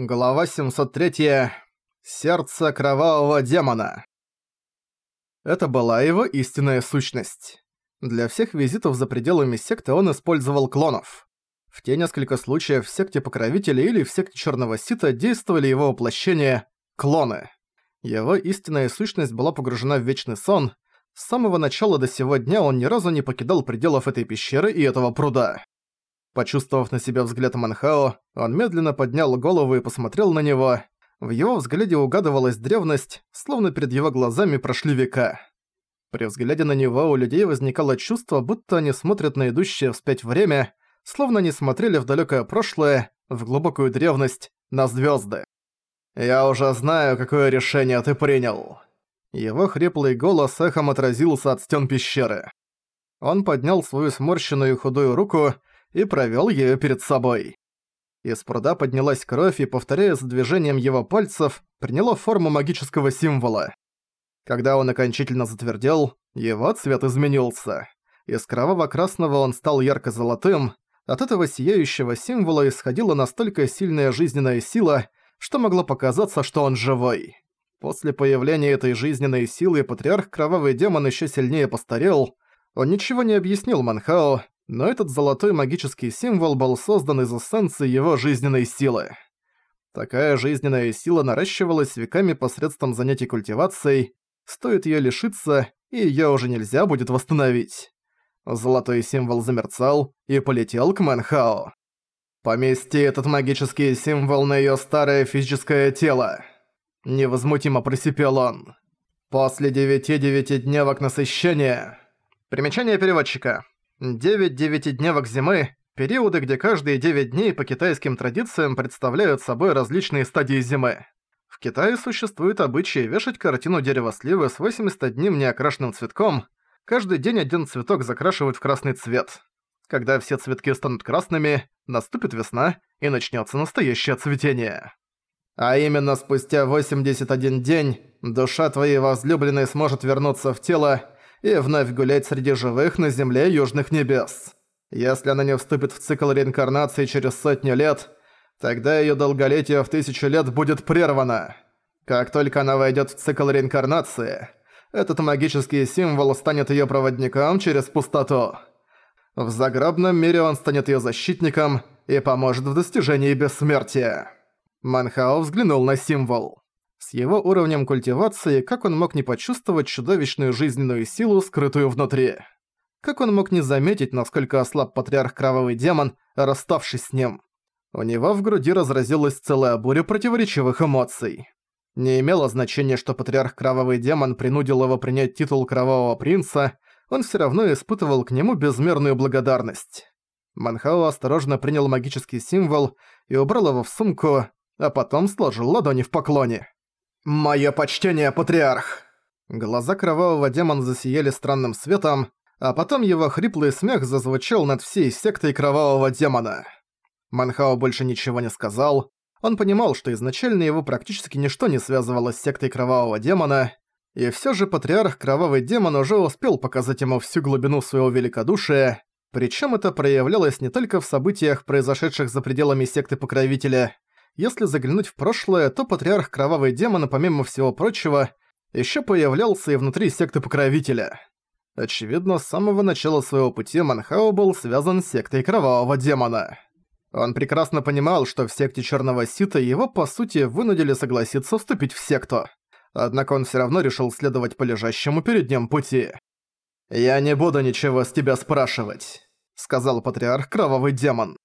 Глава 703. Сердце кровавого демона. Это была его истинная сущность. Для всех визитов за пределами секты он использовал клонов. В те несколько случаев в секте Покровителя или в секте Черного Сита действовали его воплощения – клоны. Его истинная сущность была погружена в вечный сон. С самого начала до сего дня он ни разу не покидал пределов этой пещеры и этого пруда. Почувствовав на себя взгляд Манхао, он медленно поднял голову и посмотрел на него. В его взгляде угадывалась древность, словно перед его глазами прошли века. При взгляде на него у людей возникало чувство, будто они смотрят на идущее вспять время, словно они смотрели в далёкое прошлое, в глубокую древность, на звёзды. «Я уже знаю, какое решение ты принял». Его хриплый голос эхом отразился от стен пещеры. Он поднял свою сморщенную худую руку и провёл её перед собой. Из пруда поднялась кровь и, повторяя за движением его пальцев, приняла форму магического символа. Когда он окончательно затвердел, его цвет изменился. Из кроваво-красного он стал ярко-золотым, от этого сияющего символа исходила настолько сильная жизненная сила, что могло показаться, что он живой. После появления этой жизненной силы патриарх Кровавый Демон ещё сильнее постарел. Он ничего не объяснил Манхао, но этот золотой магический символ был создан из эссенции его жизненной силы. Такая жизненная сила наращивалась веками посредством занятий культивацией, стоит её лишиться, и её уже нельзя будет восстановить. Золотой символ замерцал и полетел к Мэнхао. «Помести этот магический символ на её старое физическое тело», — невозмутимо просипел он. «После девяти девятидневок насыщения...» Примечание переводчика. Девять девятидневок зимы – периоды, где каждые девять дней по китайским традициям представляют собой различные стадии зимы. В Китае существует обычай вешать картину дерева сливы с 81 неокрашенным цветком. Каждый день один цветок закрашивают в красный цвет. Когда все цветки станут красными, наступит весна и начнется настоящее цветение. А именно спустя 81 день душа твоей возлюбленной сможет вернуться в тело и вновь гулять среди живых на земле Южных Небес. Если она не вступит в цикл реинкарнации через сотню лет, тогда её долголетие в тысячу лет будет прервано. Как только она войдёт в цикл реинкарнации, этот магический символ станет её проводником через пустоту. В загробном мире он станет её защитником и поможет в достижении бессмертия. Манхао взглянул на символ. С его уровнем культивации, как он мог не почувствовать чудовищную жизненную силу, скрытую внутри? Как он мог не заметить, насколько ослаб патриарх Кровавый Демон, расставшись с ним? У него в груди разразилась целая буря противоречивых эмоций. Не имело значения, что патриарх Кровавый Демон принудил его принять титул Кровавого Принца, он всё равно испытывал к нему безмерную благодарность. Манхао осторожно принял магический символ и убрал его в сумку, а потом сложил ладони в поклоне. «Моё почтение, патриарх!» Глаза кровавого демона засияли странным светом, а потом его хриплый смех зазвучал над всей сектой кровавого демона. Манхао больше ничего не сказал. Он понимал, что изначально его практически ничто не связывало с сектой кровавого демона, и всё же патриарх кровавый демон уже успел показать ему всю глубину своего великодушия, причём это проявлялось не только в событиях, произошедших за пределами секты покровителя, если заглянуть в прошлое, то патриарх Кровавый Демон, помимо всего прочего, ещё появлялся и внутри секты Покровителя. Очевидно, с самого начала своего пути Манхао был связан с сектой Кровавого Демона. Он прекрасно понимал, что в секте Черного Сита его, по сути, вынудили согласиться вступить в секту. Однако он всё равно решил следовать по лежащему перед ним пути. «Я не буду ничего с тебя спрашивать», — сказал патриарх Кровавый Демон.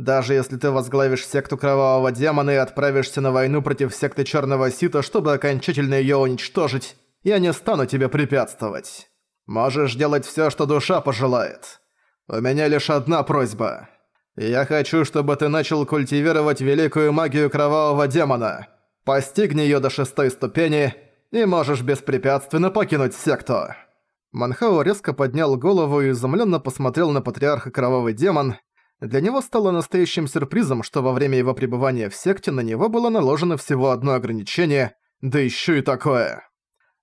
Даже если ты возглавишь секту Кровавого Демона и отправишься на войну против секты Черного Сита, чтобы окончательно ее уничтожить, я не стану тебе препятствовать. Можешь делать все, что душа пожелает. У меня лишь одна просьба. Я хочу, чтобы ты начал культивировать великую магию Кровавого Демона. Постигни ее до шестой ступени, и можешь беспрепятственно покинуть секту». Манхао резко поднял голову и изумленно посмотрел на патриарха Кровавый Демон, для него стало настоящим сюрпризом, что во время его пребывания в секте на него было наложено всего одно ограничение, да еще и такое.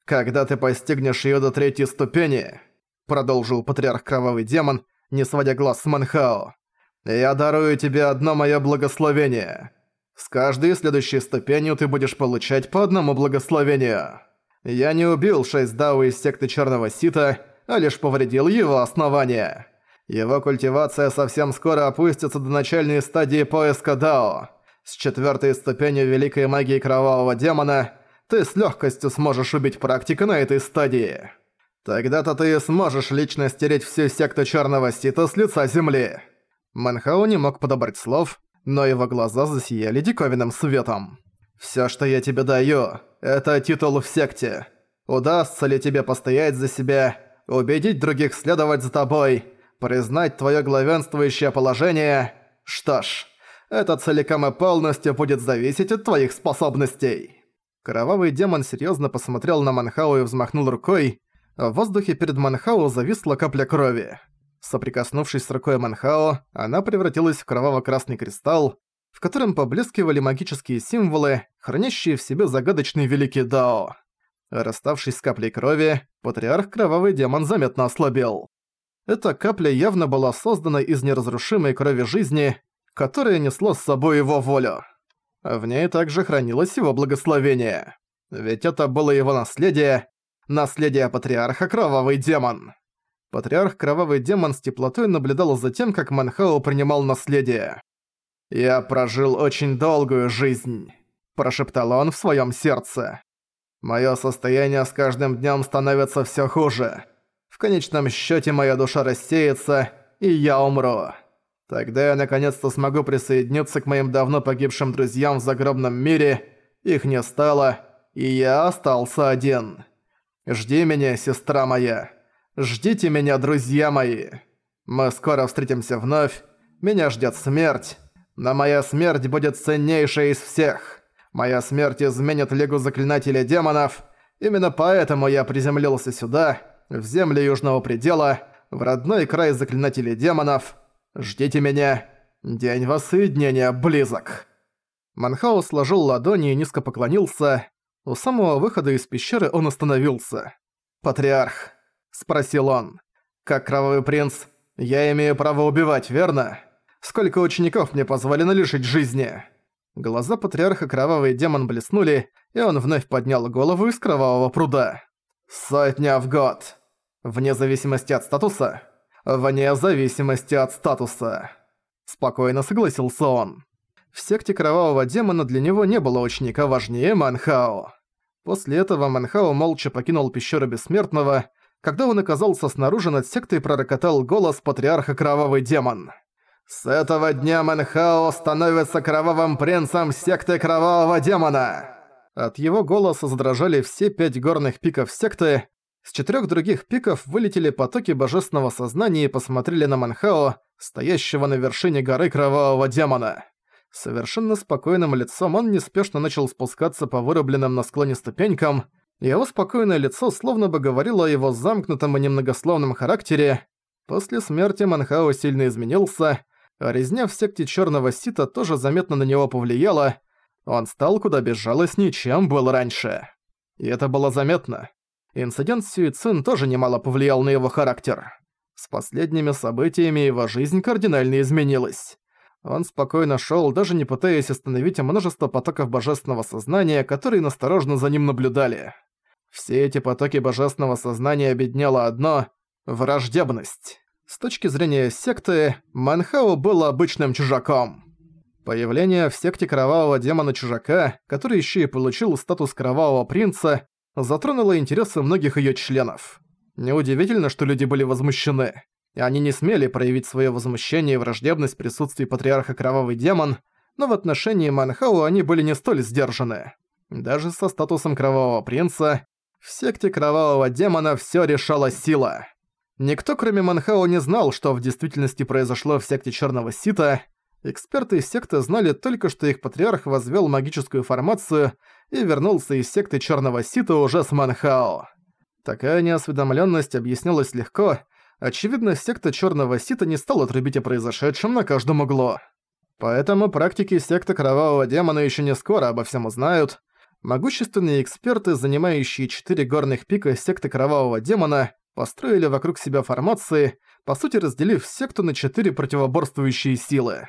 «Когда ты постигнешь ее до третьей ступени», — продолжил патриарх Кровавый Демон, не сводя глаз с Манхао, «я дарую тебе одно мое благословение. С каждой следующей ступенью ты будешь получать по одному благословению. Я не убил шесть Дао из секты Черного Сита, а лишь повредил его основание. Его культивация совсем скоро опустится до начальной стадии поиска Дао. С четвертой ступенью Великой Магии Кровавого Демона ты с легкостью сможешь убить практика на этой стадии. Тогда-то ты и сможешь лично стереть всю секту Черного Сита с лица земли. Манхау не мог подобрать слов, но его глаза засияли диковинным светом. «Всё, что я тебе даю, это титул в секте. Удастся ли тебе постоять за себя, убедить других следовать за тобой, признать твоё главенствующее положение? Что ж, это целиком и полностью будет зависеть от твоих способностей». Кровавый демон серьёзно посмотрел на Манхау и взмахнул рукой. В воздухе перед Манхау зависла капля крови. Соприкоснувшись с рукой Манхао, она превратилась в кроваво-красный кристалл, в котором поблескивали магические символы, хранящие в себе загадочный великий Дао. Расставшись с каплей крови, патриарх Кровавый Демон заметно ослабел. Эта капля явно была создана из неразрушимой крови жизни, которая несло с собой его волю. В ней также хранилось его благословение. Ведь это было его наследие, наследие патриарха Кровавый Демон. Патриарх Кровавый Демон с теплотой наблюдал за тем, как Манхао принимал наследие. «Я прожил очень долгую жизнь», – прошептал он в своем сердце. «Моё состояние с каждым днём становится всё хуже. В конечном счёте моя душа рассеется, и я умру. Тогда я наконец-то смогу присоединиться к моим давно погибшим друзьям в загробном мире, их не стало, и я остался один. Жди меня, сестра моя». Ждите меня, друзья мои. Мы скоро встретимся вновь. Меня ждет смерть. Но моя смерть будет ценнейшей из всех. Моя смерть изменит Лигу Заклинателей Демонов. Именно поэтому я приземлился сюда, в земли Южного Предела, в родной край Заклинателей Демонов. Ждите меня. День воссоединения близок. Манхаус сложил ладони и низко поклонился. У самого выхода из пещеры он остановился. «Патриарх, спросил он. «Как кровавый принц, я имею право убивать, верно? Сколько учеников мне позволено лишить жизни?» Глаза патриарха Кровавый Демон блеснули, и он вновь поднял голову из Кровавого пруда. «Сотня в год. Вне зависимости от статуса? Вне зависимости от статуса». Спокойно согласился он. В секте Кровавого Демона для него не было ученика важнее Манхао. После этого Манхао молча покинул пещеру Бессмертного, когда он оказался снаружи над сектой, пророкотал голос патриарха Кровавый Демон. «С этого дня Мэнхао становится кровавым принцем секты Кровавого Демона!» От его голоса задрожали все пять горных пиков секты. С четырех других пиков вылетели потоки божественного сознания и посмотрели на Манхао, стоящего на вершине горы Кровавого Демона. Совершенно спокойным лицом он неспешно начал спускаться по вырубленным на склоне ступенькам, его спокойное лицо словно бы говорило о его замкнутом и немногословном характере. После смерти Манхао сильно изменился, а резня в секте Чёрного Сита тоже заметно на него повлияла. Он стал куда безжалостнее, чем был раньше. И это было заметно. Инцидент с Сюицин тоже немало повлиял на его характер. С последними событиями его жизнь кардинально изменилась. Он спокойно шёл, даже не пытаясь остановить множество потоков божественного сознания, которые насторожно за ним наблюдали. Все эти потоки божественного сознания объединяло одно – враждебность. С точки зрения секты, Манхао был обычным чужаком. Появление в секте кровавого демона-чужака, который еще и получил статус кровавого принца, затронуло интересы многих ее членов. Неудивительно, что люди были возмущены. Они не смели проявить свое возмущение и враждебность в присутствии патриарха Кровавый Демон, но в отношении Манхау они были не столь сдержаны. Даже со статусом Кровавого Принца в секте Кровавого Демона всё решала сила. Никто, кроме Манхао, не знал, что в действительности произошло в секте Чёрного Сита. Эксперты из секты знали только, что их патриарх возвёл магическую формацию и вернулся из секты Чёрного Сита уже с Манхао. Такая неосведомлённость объяснялась легко. Очевидно, секта Чёрного Сита не стала трубить о произошедшем на каждом углу. Поэтому практики секты Кровавого Демона ещё не скоро обо всем узнают, Могущественные эксперты, занимающие четыре горных пика секты Кровавого Демона, построили вокруг себя формации, по сути разделив секту на четыре противоборствующие силы.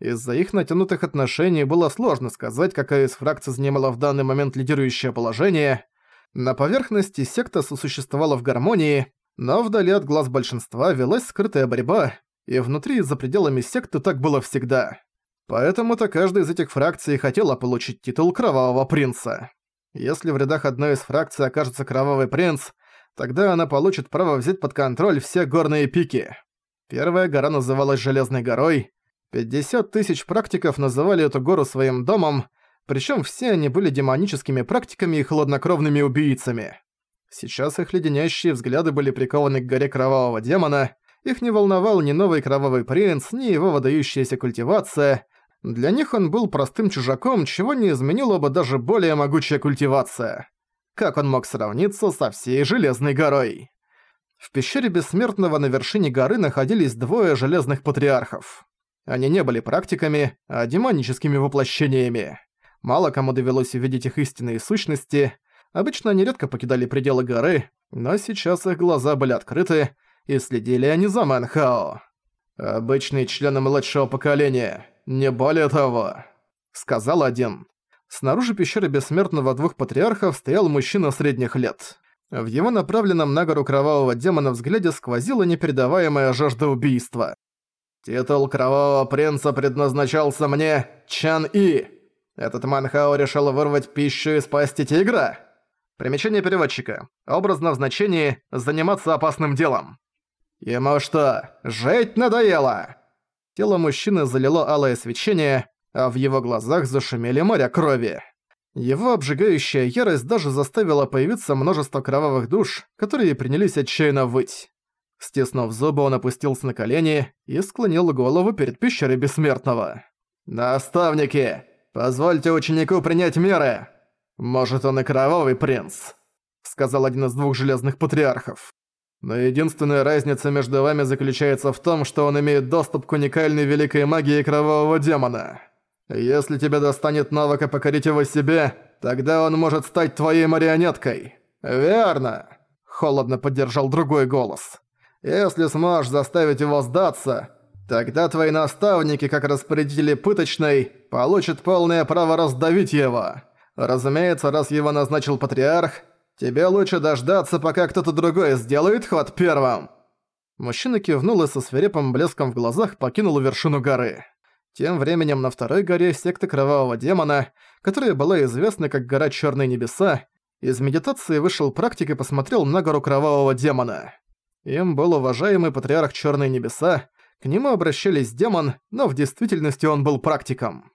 Из-за их натянутых отношений было сложно сказать, какая из фракций занимала в данный момент лидирующее положение. На поверхности секта сосуществовала в гармонии, но вдали от глаз большинства велась скрытая борьба, и внутри и за пределами секты так было всегда. Поэтому-то каждая из этих фракций хотела получить титул Кровавого Принца. Если в рядах одной из фракций окажется Кровавый Принц, тогда она получит право взять под контроль все горные пики. Первая гора называлась Железной горой. 50 тысяч практиков называли эту гору своим домом, причем все они были демоническими практиками и хладнокровными убийцами. Сейчас их леденящие взгляды были прикованы к горе Кровавого Демона, их не волновал ни новый Кровавый Принц, ни его выдающаяся культивация, для них он был простым чужаком, чего не изменила бы даже более могучая культивация. Как он мог сравниться со всей Железной горой? В пещере Бессмертного на вершине горы находились двое Железных Патриархов. Они не были практиками, а демоническими воплощениями. Мало кому довелось увидеть их истинные сущности. Обычно они редко покидали пределы горы, но сейчас их глаза были открыты, и следили они за Манхао. Обычные члены младшего поколения, не более того», — сказал один. Снаружи пещеры Бессмертного двух патриархов стоял мужчина средних лет. В его направленном на гору кровавого демона взгляде сквозила непередаваемая жажда убийства. «Титул Кровавого Принца предназначался мне, Чан И. Этот Манхао решил вырвать пищу из пасти тигра?» Примечание переводчика. Образно в значении «заниматься опасным делом». «Ему что, жить надоело?» Тело мужчины залило алое свечение, а в его глазах зашумели моря крови. Его обжигающая ярость даже заставила появиться множество кровавых душ, которые принялись отчаянно выть. Стиснув зубы, он опустился на колени и склонил голову перед пещерой Бессмертного. «Наставники, позвольте ученику принять меры! Может, он и кровавый принц?» Сказал один из двух железных патриархов. Но единственная разница между вами заключается в том, что он имеет доступ к уникальной великой магии кровавого демона. Если тебе достанет навыка покорить его себе, тогда он может стать твоей марионеткой. Верно? Холодно поддержал другой голос. Если сможешь заставить его сдаться, тогда твои наставники, как распорядители пыточной, получат полное право раздавить его. Разумеется, раз его назначил патриарх, Тебе лучше дождаться, пока кто-то другой сделает ход первым». Мужчина кивнул и со свирепым блеском в глазах покинул вершину горы. Тем временем на второй горе секты Кровавого Демона, которая была известна как Гора Чёрные Небеса, из медитации вышел практик и посмотрел на гору Кровавого Демона. Им был уважаемый патриарх Чёрные Небеса, к нему обращались демон, но в действительности он был практиком.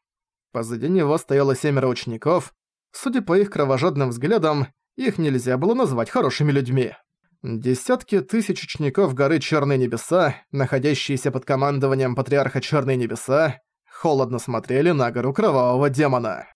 Позади него стояло семеро учеников. Судя по их кровожадным взглядам, их нельзя было назвать хорошими людьми. Десятки тысяч учеников горы Черные Небеса, находящиеся под командованием Патриарха Черные Небеса, холодно смотрели на гору Кровавого Демона.